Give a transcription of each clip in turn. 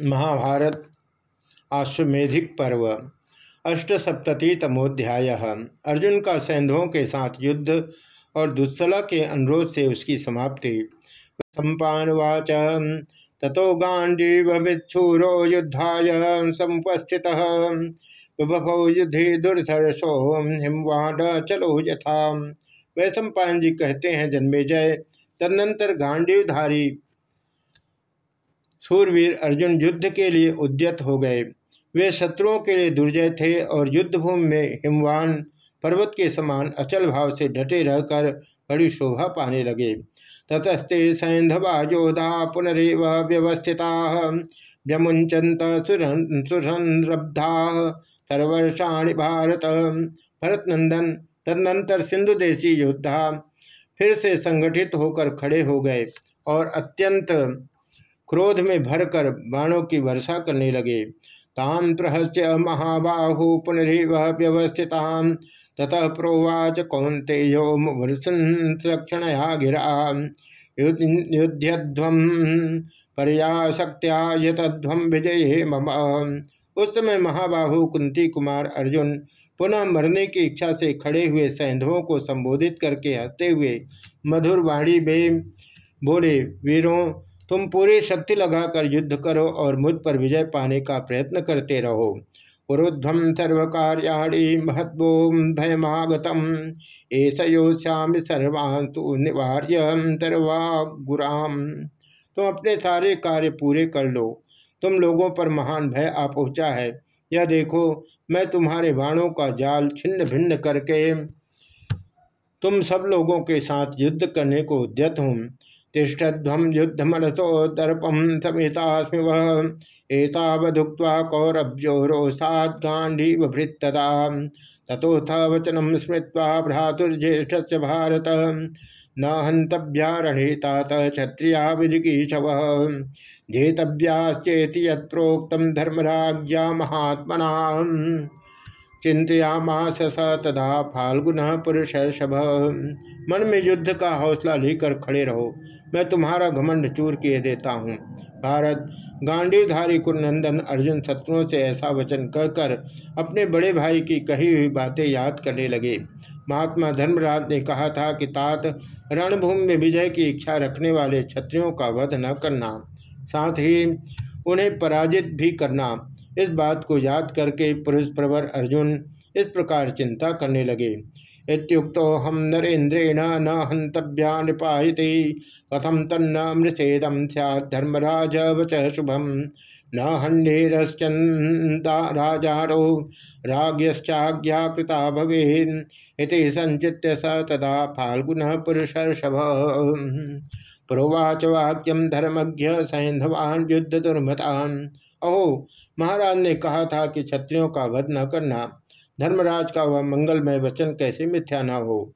महाभारत आश्वेधिक पर्व, अष्टसप्ततितमोध्याय। अर्जुन का सैंधवों के साथ युद्ध और दुस्सला के अनुरोध से उसकी समाप्ति। सम्पावाच ततो गांडीव विच्छूरो युद्धाय समुपस्थित बभौ युद्धि दुर्धर्षो हिमवाड चलो यथा। वैश्व जी कहते हैं, जन्मे जय। तदनंतर गांडीवधारी सूरवीर अर्जुन युद्ध के लिए उद्यत हो गए। वे शत्रुओं के लिए दुर्जय थे और युद्धभूमि में हिमवान पर्वत के समान अचल भाव से डटे रहकर बड़ी शोभा पाने लगे। ततस्ते सैंधवा योधा पुनरव व्यवस्थिता व्यमुंचंत सुरभा सर्वर्षाणि भारत भरत नंदन तदनंतर सिंधु देशी योद्धा फिर से संगठित होकर खड़े हो गए और अत्यंत क्रोध में भरकर बाणों की वर्षा करने लगे। ताम प्रहस्य महाबाहु पुनरव व्यवस्थिता ततः प्रोवाच कौंतेयो मुसक्षणया गिरा। युद्धध्वम पर्याशक्त्या यतध्वम विजय मम। उस समय महाबाहु कुंती कुमार अर्जुन पुनः मरने की इच्छा से खड़े हुए सैंधवों को संबोधित करके हँसते हुए मधुर वाणी में बोले, वीरों तुम पूरी शक्ति लगाकर युद्ध करो और मुझ पर विजय पाने का प्रयत्न करते रहो। पुरुध्वम सर्व कार्याणी महत्वो भयमागतम। ऐसा योश्याम सर्वांतु निवार्य सर्वा गुराम तुम अपने सारे कार्य पूरे कर लो। तुम लोगों पर महान भय आ पहुँचा है। यह देखो, मैं तुम्हारे बाणों का जाल छिन्न भिन्न करके तुम सब लोगों के साथ युद्ध करने को उद्यत हूँ। तिष्ठध्वम युद्ध मनसो दर्पम समितास्मि वह एतावधुक्त्वा कौरभ्यो रोषाद गांडीव भृतदा तथोथ वचनम स्मृत्वा भ्रातुर्ज्येष्ठ भारत। न हंतव्यारणेतात क्षत्रिया विजिगीषव जेतव्याश्चेति धर्मराज्ञा महात्मना। चिंतयामास तदा फाल्गुन पुरुष शभ मन में युद्ध का हौसला लेकर खड़े रहो। मैं तुम्हारा घमंड चूर किए देता हूँ। भारत, गांडीधारी कुरनंदन अर्जुन शत्रुओं से ऐसा वचन कहकर अपने बड़े भाई की कही हुई बातें याद करने लगे। महात्मा धर्मराज ने कहा था कि तात, रणभूमि में विजय की इच्छा रखने वाले क्षत्रियों का वध न करना, साथ ही उन्हें पराजित भी करना। इस बात को याद करके पुरुष प्रवर अर्जुन इस प्रकार चिंता करने लगे। इतुक्त हम नरेन्द्रेण न हंतव्या नृपाहिति कथम तन्न मृषेदम वच शुभम न हंडेरश्चंदा राजारो राज्ञाज्ञाकृता भवे संचित्य स तदा फाल्गुन पुरुषर्षभ। प्रोवाच वाक्यम धर्मज्ञ अहो महाराज ने कहा था कि क्षत्रियों का वध न करना, धर्मराज का वह मंगलमय वचन कैसे मिथ्या न हो।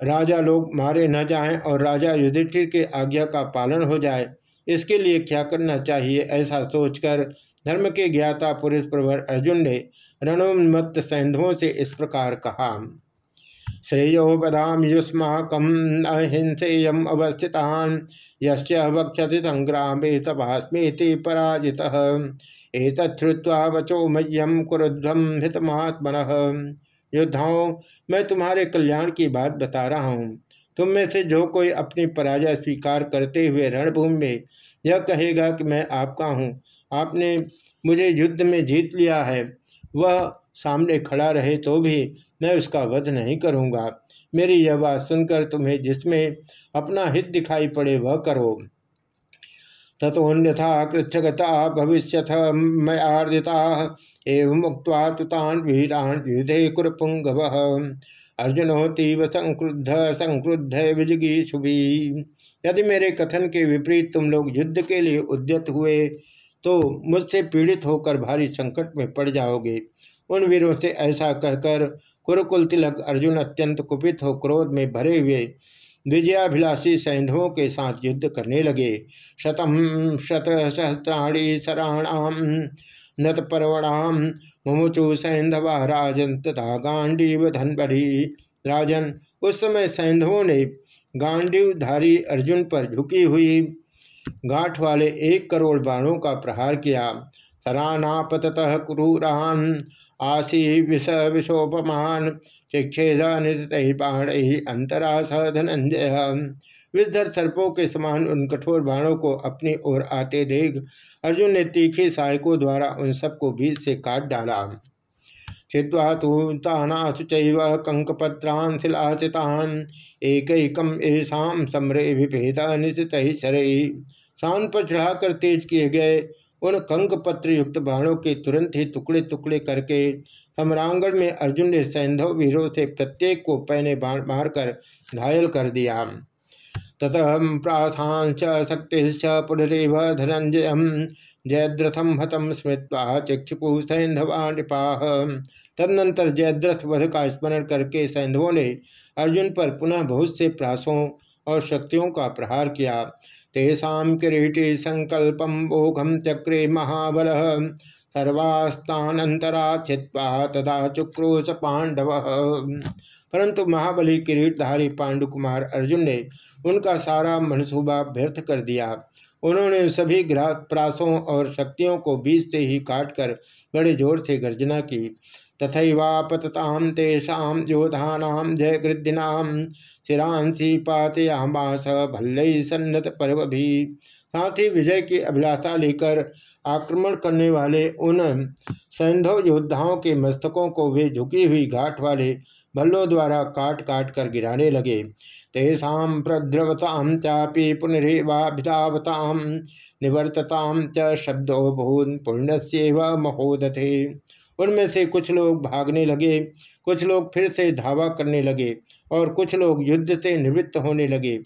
राजा लोग मारे न जाएँ और राजा युधिष्ठिर के आज्ञा का पालन हो जाए, इसके लिए क्या करना चाहिए ऐसा सोचकर धर्म के ज्ञाता पुरुष प्रवर अर्जुन ने रणोन्मत्त सैंधवों से इस प्रकार कहा। श्रेयो बदाम युष्माकम अहिंसेयम अवस्थितान यक्षति संग्राम तपास्मी पराजित एतत्वा वचो मह्यम कुरुध्वम हितमात्मन। योद्धाओं, मैं तुम्हारे कल्याण की बात बता रहा हूँ। तुम में से जो कोई अपनी पराजय स्वीकार करते हुए रणभूमि में यह कहेगा कि मैं आपका हूँ, आपने मुझे युद्ध में जीत लिया है, वह सामने खड़ा रहे तो भी मैं उसका वध नहीं करूँगा। मेरी यह बात सुनकर तुम्हें जिसमें अपना हित दिखाई पड़े वह करो। तथोन्यथा कृच्छगता भविष्य मयार्दिता एवं मुक्त तुतान वीरान युधे कुरपुंगव। अर्जुन होतीव संक्रुद्ध संक्रुद्ध विजगी शुभी यदि मेरे कथन के विपरीत तुम लोग युद्ध के लिए उद्यत हुए तो मुझसे पीड़ित होकर भारी संकट में पड़ जाओगे। उन वीरों से ऐसा कहकर कुरुकुल तिलक अर्जुन अत्यंत कुपित हो क्रोध में भरे हुए विजयाभिलाषी सैंधवों के साथ युद्ध करने लगे। शतम शत सहस्राणी शराणाम नत पर्वणाम मुमुचु सैंधवा राजन तथा गांडीव धनबढ़ी राजन। उस समय सैंधवों ने गांडीवधारी अर्जुन पर झुकी हुई गांठ वाले एक करोड़ बाणों का प्रहार किया। सरानापत क्रूरान आशी विष विशोपमान शिक्षेद नित बाण अंतरा स धनंजय विषधर सर्पों के समान उन कठोर बाणों को अपनी ओर आते देख, अर्जुन ने तीखे सहायकों द्वारा उन सबको बीच से काट डाला। छिवा तो तानासु कंकपत्रान शिलाचितान एकैकम ऐसाम समरे विभेद निशित शर। शान पर चढ़ाकर तेज किए गए उन कंक पत्र युक्त बाणों के तुरंत ही टुकड़े टुकड़े करके सम्रांगण में अर्जुन ने सैंधव वीरों से प्रत्येक को पहने बाण मारकर घायल कर दिया। ततः प्राथांच शक्तिश्च पुनरेव धनंजय जयद्रथम हतम स्मृत्वा चिक्षुपु सैंधवा नृपाह तदनंतर जयद्रथ वध का स्मरण करके सैंधवों ने अर्जुन पर पुनः बहुत से प्रासों और शक्तियों का प्रहार किया। तेषा किरीटी संकल्पम ओघम चक्रे महाबल सर्वास्तानंतरा छिवा तथा चुक्रोश पांडव परंतु महाबली किरीटधारी पांडुकुमार अर्जुन ने उनका सारा मनसूबा व्यर्थ कर दिया। उन्होंने सभी ग्रह प्रासों और शक्तियों को बीच से ही काटकर बड़े ज़ोर से गर्जना की। तथैवापतताम तेषा योधानाम जय गृद्धिनाम शिरांसी पातयामास भल्ल सन्नत पर्व भी साथ ही विजय की अभिलाषा लेकर आक्रमण करने वाले उन सैंधव योद्धाओं के मस्तकों को वे झुकी हुई घाट वाले भल्लों द्वारा काट काट कर गिराने लगे। तेषा प्रद्रवताम चापी पुनरेवाभितावताम निवर्तताम च शब्दो पुण्य से महोदथे उनमें से कुछ लोग भागने लगे, कुछ लोग फिर से धावा करने लगे और कुछ लोग युद्ध से निवृत्त होने लगे।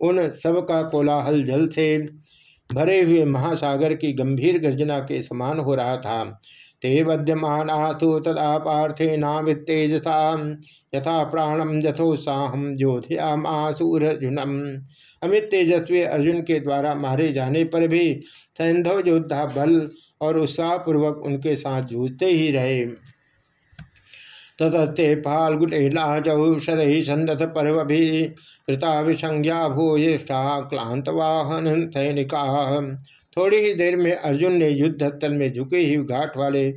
उन सब का कोलाहल जल से भरे हुए महासागर की गंभीर गर्जना के समान हो रहा था। ते वद्यमानाथु तदा पार्थे नावितेजसा यथा प्राणम यथोत्साहम योध्यामासूरजुनम अमित तेजस्वी अर्जुन के द्वारा मारे जाने पर भी सैंधव योद्धा बल और उत्साहपूर्वक उनके साथ जूझते ही रहे। ततस्ते शरही संदत पर्व भी कृता विसंज्ञा भूयिष्ठा क्लांत वाहन सैनिका। थोड़ी ही देर में अर्जुन ने युद्ध स्थल में झुके ही घाट वाले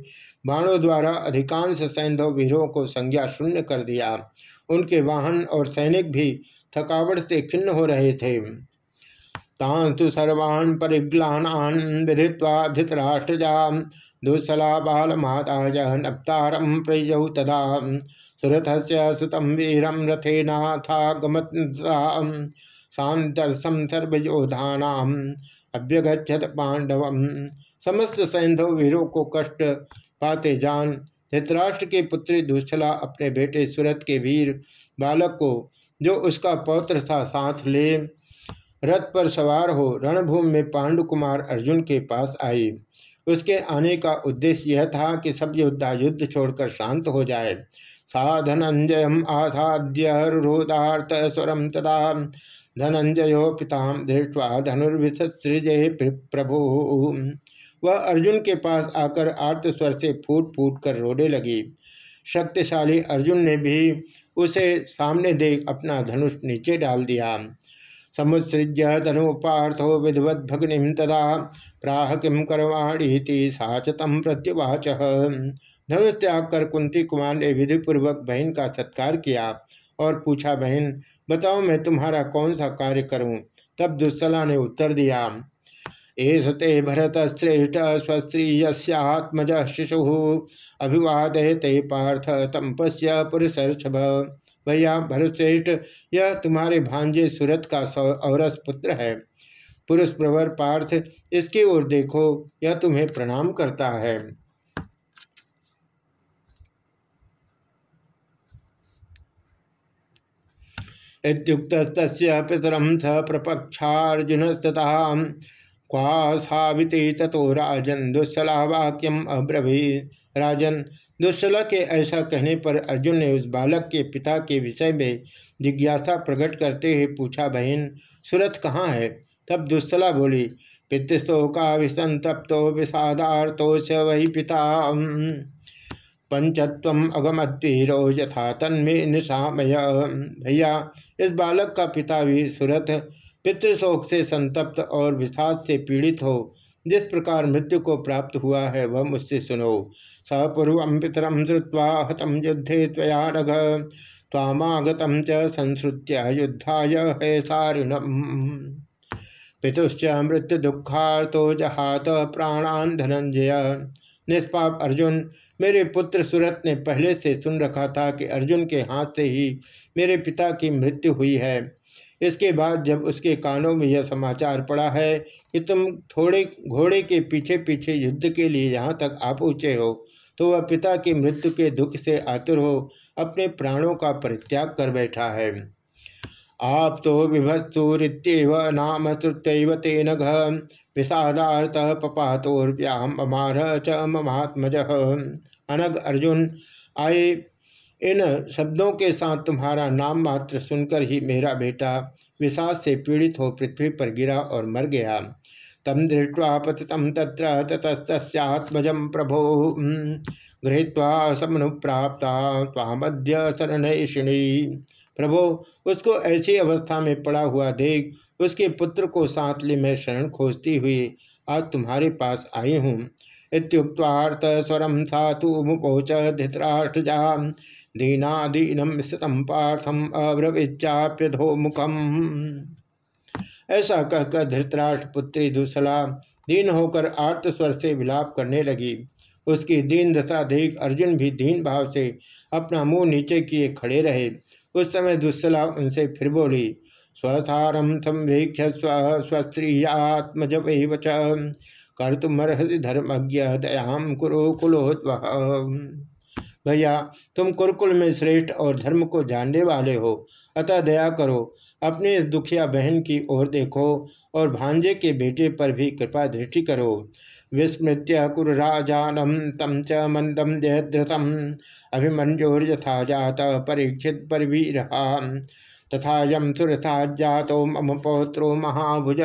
बाणों द्वारा अधिकांश सैंधव वीरों को संज्ञा शून्य कर दिया। उनके वाहन और सैनिक भी थकावट से खिन्न हो रहे थे। तांस्तु सर्वान् परिग्लानान् विधित्वा धृतराष्ट्रजा दुस्सला बालमाताज नप्तारम प्रयौ तदा। सुरथ से सुतम वीरम रथेनाथागमता शांतरसम सर्वयोधानाम अभ्यगछत पांडव समस्त सैंधव वीरों को कष्ट पाते जान। धृतराष्ट्र की पुत्री दुष्ला अपने बेटे सुरथ के वीर बालक को जो उसका पौत्र था साथ ले। रथ पर सवार हो रणभूमि में पांडु कुमार अर्जुन के पास आई। उसके आने का उद्देश्य यह था कि सब योद्धा युद्ध छोड़कर शांत हो जाए। सा धनंजय आसाद्य स्वरम तदा। धनंजयो पिता दृष्टवा धनुर्विसृजय प्रभु। वह अर्जुन के पास आकर आर्त स्वर से फूट फूट कर रोने लगी। शक्तिशाली अर्जुन ने भी उसे सामने देख अपना धनुष नीचे डाल दिया। समुत्सृज्य धनुपार्थो विधवत भग्नि तदा प्राह किम करवाणी साचतम प्रत्युवाच। धनुष त्याग कर कुंती कुमार ने विधिपूर्वक बहन का सत्कार किया और पूछा, बहन, बताओ मैं तुम्हारा कौन सा कार्य करूँ? तब दुस्सला ने उत्तर दिया एस ते भरत श्रेष्ठ स्वस्त्री यत्मज शिशु। अभिवाद ते पार्थ तम पश्य पुरुषर्षभ। भैया भरतश्रेष्ठ यह तुम्हारे भांजे सूरत का औरस पुत्र है। पुरुष प्रवर पार्थ, इसकी ओर देखो, यह तुम्हें प्रणाम करता है। इतुक्त पितरम स प्रपक्षार्जुनस्तता क्वासाविति तथो राजन दुस्सला वाक्यम अब्रभी राजन दुष्चला के ऐसा कहने पर अर्जुन ने उस बालक के पिता के विषय में जिज्ञासा प्रकट करते हुए पूछा, बहन सुरथ कहाँ है? तब दुस्सला बोली पितृशोका विसंतप्तो विषादार्थो च वही पिता पंचत्व अगमतीरो यथा तन्मे निशामय। भैया, इस बालक का पिता भी सुरथ पितृशोक से संतप्त और विषाद से पीड़ित हो। जिस प्रकार मृत्यु को प्राप्त हुआ है, वह मुझसे सुनो। सपूर्व पितरम श्रुवा हतम युद्धे त्वया नघ। तामागतम च संश्रुत्य युद्धाय है सारिणम। पितुश्च मृत्यु दुखार्तो जहात प्राणान धनंजय निष्पाप अर्जुन, मेरे पुत्र सूरत ने पहले से सुन रखा था कि अर्जुन के हाथ से ही मेरे पिता की मृत्यु हुई है। इसके बाद जब उसके कानों में यह समाचार पड़ा है कि तुम थोड़े घोड़े के पीछे पीछे युद्ध के लिए यहाँ तक आ पहुँचे हो तो वह पिता की मृत्यु के दुख से आतुर हो, अपने प्राणों का परित्याग कर बैठा है। आप तो विभत्सुरीव नाम श्रुत्यव तेन विषादात पपातोर्व्याम अमार च महात्मज अनग अर्जुन आए इन शब्दों के साथ तुम्हारा नाम मात्र सुनकर ही मेरा बेटा विषाद से पीड़ित हो पृथ्वी पर गिरा और मर गया। तम दृष्टवा पतितम तत्र ततस्तत्मज प्रभो। गृहीत्वा समनुप्राप्ता तामद्य शरणिणी प्रभो, उसको ऐसी अवस्था में पड़ा हुआ देख, उसके पुत्र को साथ ले मैं शरण खोजती हुई आज तुम्हारे पास आई हूँ। इतुक्तार्थ स्वरम सातु मुपोच धृतराष्ट्रजा दीनादीनम स्थितम पार्थम अब्रविचाप्यधो मुखम ऐसा कहकर धृतराष्ट्र पुत्री दुसला दीन होकर आर्त स्वर से विलाप करने लगी। उसकी दीन दशा देख अर्जुन भी दीन भाव से अपना मुँह नीचे किए खड़े रहे। उस समय दुस्सला उनसे फिर बोली स्वसारम संवेक्ष स्व स्वस्त्रीयात्मज वच कर्तुमर्हति धर्मज्ञ दयाम कुरो कुलोत्व भैया, तुम कुरकुल में श्रेष्ठ और धर्म को जानने वाले हो। अतः दया करो, अपने इस दुखिया बहन की ओर देखो और भांजे के बेटे पर भी कृपा दृष्टि करो। विस्मृत्य कुरराजानम तम च मंदम जयद्रतम अभिमंजोर यथा जात, परीक्षित पर भी तथा यम सुरथा जातो मम पौत्रो महाभुज।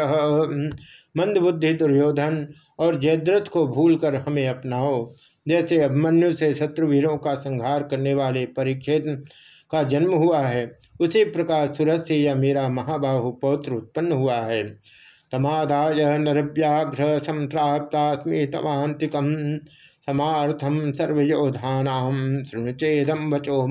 मंदबुद्धि दुर्योधन और जयद्रथ को भूलकर हमें अपनाओ। जैसे अभिमन्यु से शत्रुवीरों का संहार करने वाले परीक्षित का जन्म हुआ है, उसी प्रकार सूरज से यह मेरा महाबाहु पौत्र उत्पन्न हुआ है। तमादाय नरव्याघ्र संप्राप्तास्मी तवांतिकम समार्थम सर्वयोधानाम शृणुचेदम बचो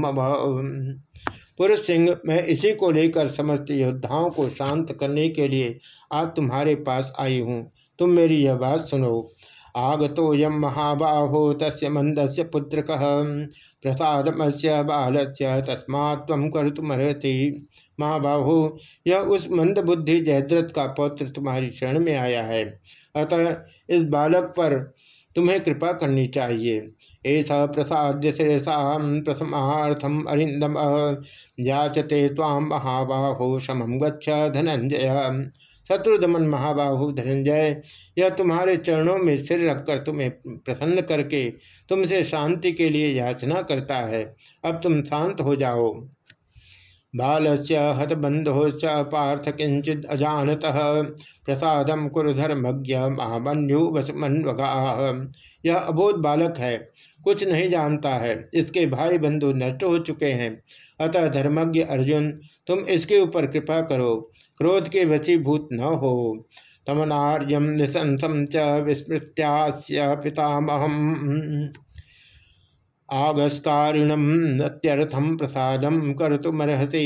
पुरुष सिंह मैं इसी को लेकर समस्त योद्धाओं को शांत करने के लिए आज तुम्हारे पास आई हूँ। तुम मेरी यह बात सुनो। आगतो यम महाबाहो तस् मंद से पुत्र प्रसादम से बाल से तस्मा कर तुमर्हति महाबाहो, यह उस मंद बुद्धि जयद्रथ का पुत्र तुम्हारी शरण में आया है। अतः इस बालक पर तुम्हें कृपा करनी चाहिए। ऐसा प्रसाद्य शिषा प्रसमार्थम अरिंदम याचते ताम महाबाहो समम गच्छ धनंजय शत्रुदमन महाबाहु धनंजय यह तुम्हारे चरणों में सिर रखकर तुम्हें प्रसन्न करके तुमसे शांति के लिए याचना करता है। अब तुम शांत हो जाओ। बाल से हतबंधो च पार्थ किंचित अजानत। प्रसाद कुरुधर्मज्ञ महामन्यु वसमन्वगा। यह अबोध बालक है। कुछ नहीं जानता है। इसके भाई बंधु नष्ट हो चुके हैं। अतः धर्मज्ञ अर्जुन, तुम इसके ऊपर कृपा करो। क्रोध के वशीभूत न हो। तमनार्यम निशंसम च विस्मृत्या पितामहम। आगस्कारिणम अत्यर्थम प्रसादम कर तुमर्हति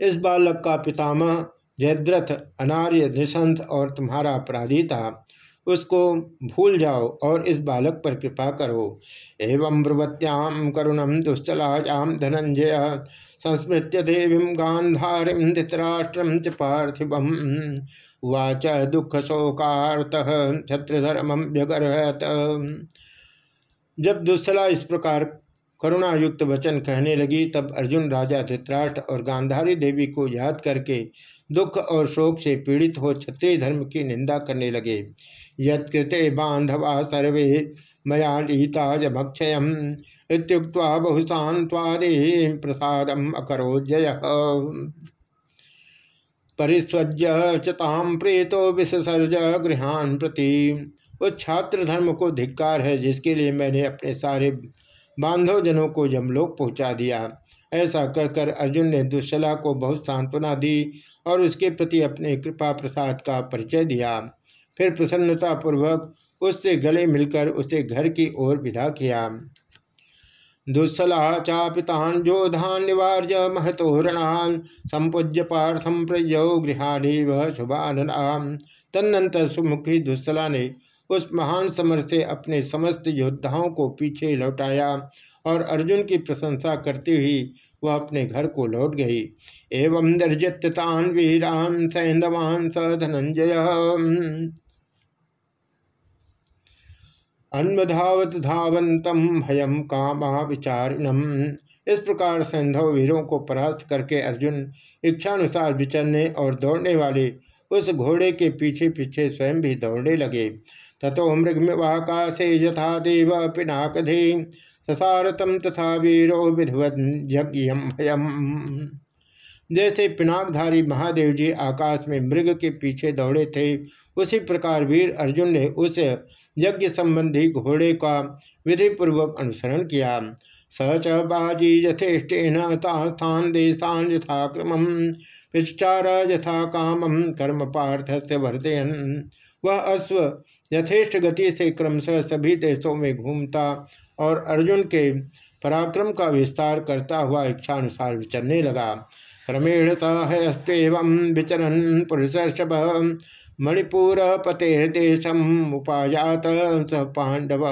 इस बालक का पितामह जयद्रथ, अनार्य निशंत और तुम्हारा अपराधी था। उसको भूल जाओ और इस बालक पर कृपा करो। एवं ब्रुवत्याम करुणम दुश्चलाजाम धनंजय। संस्मृत्य देवी गांधारी धृतराष्ट्रम च पार्थिव वाच दुख शोकार्त छत्रधर्म व्यगरहत। जब दुस्सला इस प्रकार करुणायुक्त वचन कहने लगी। तब अर्जुन राजा धृतराष्ट्र और गांधारी देवी को याद करके दुख और शोक से पीड़ित हो क्षत्रिय धर्म की निंदा करने लगे। यत्कृते बांधवा सर्वे मया लीता लीताजमक्षय इतुक्ता बहुशांत्वादे प्रसाद अकरो जय परिस्वज्य चताम प्रेतो विसर्ज गृहान प्रति। उस छात्र धर्म को धिक्कार है, जिसके लिए मैंने अपने सारे बांधव जनों को यमलोक पहुँचा दिया। ऐसा कहकर अर्जुन ने दुश्शला को बहुत सांत्वना दी और उसके प्रति अपने कृपा प्रसाद का परिचय दिया। फिर प्रसन्नतापूर्वक उससे गले मिलकर उसे घर की ओर विदा किया। दुस्सला चापितान जोधान निवार्य महतोरणान संपूज्य पार्थम प्रयो गृहाणी वह शुभान तदनंतर सुमुखी दुस्सला ने उस महान समर से अपने समस्त योद्धाओं को पीछे लौटाया और अर्जुन की प्रशंसा करती हुई वह अपने घर को लौट गई। एवं निर्जितान वीरान सैंदवान स धनंजय अन्वधावत धावंतम भयम कामा विचारिणम। इस प्रकार सैंधव वीरों को परास्त करके अर्जुन इच्छानुसार विचरने और दौड़ने वाले उस घोड़े के पीछे पीछे स्वयं भी दौड़ने लगे। तथो मृगमिवाकाशे यथा देव पिनाकधे। ससारतम तथा वीरो विधवत भयम। जैसे पिनाकधारी महादेव जी आकाश में मृग के पीछे दौड़े थे, उसी प्रकार वीर अर्जुन ने उस यज्ञ संबंधी घोड़े का विधिपूर्वक अनुसरण किया। स च बाजी यथेष्टेन तास्थान देशान यथाक्रम पिचार यथा कामम कर्म पार्थ से वह अश्व यथेष्ट गति से क्रमशः सभी देशों में घूमता और अर्जुन के पराक्रम का विस्तार करता हुआ इच्छानुसार विचरने लगा। क्रमेण सहस्व विचरन पुरुषर्षभ मणिपुर पते देशम उपायात स पांडव।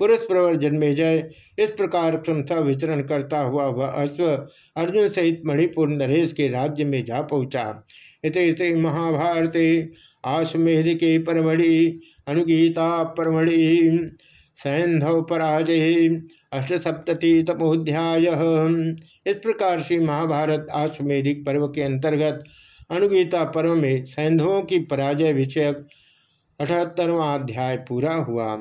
पुरुष प्रवर जन्मे जय। इस प्रकार क्रमशः विचरण करता हुआ वह अश्व अर्जुन सहित मणिपुर नरेश के राज्य में जा पहुँचा। इत श्री महाभारते आश्वेधिके परमणि अनुगीता परमणि सैंधव पराजय अष्टसप्तति तपोध्याय इस प्रकार से महाभारत आश्वेधिक पर्व के अंतर्गत अनुगीता पर्व में सैंधवों की पराजय विषयक अठहत्तरवा अध्याय पूरा हुआ।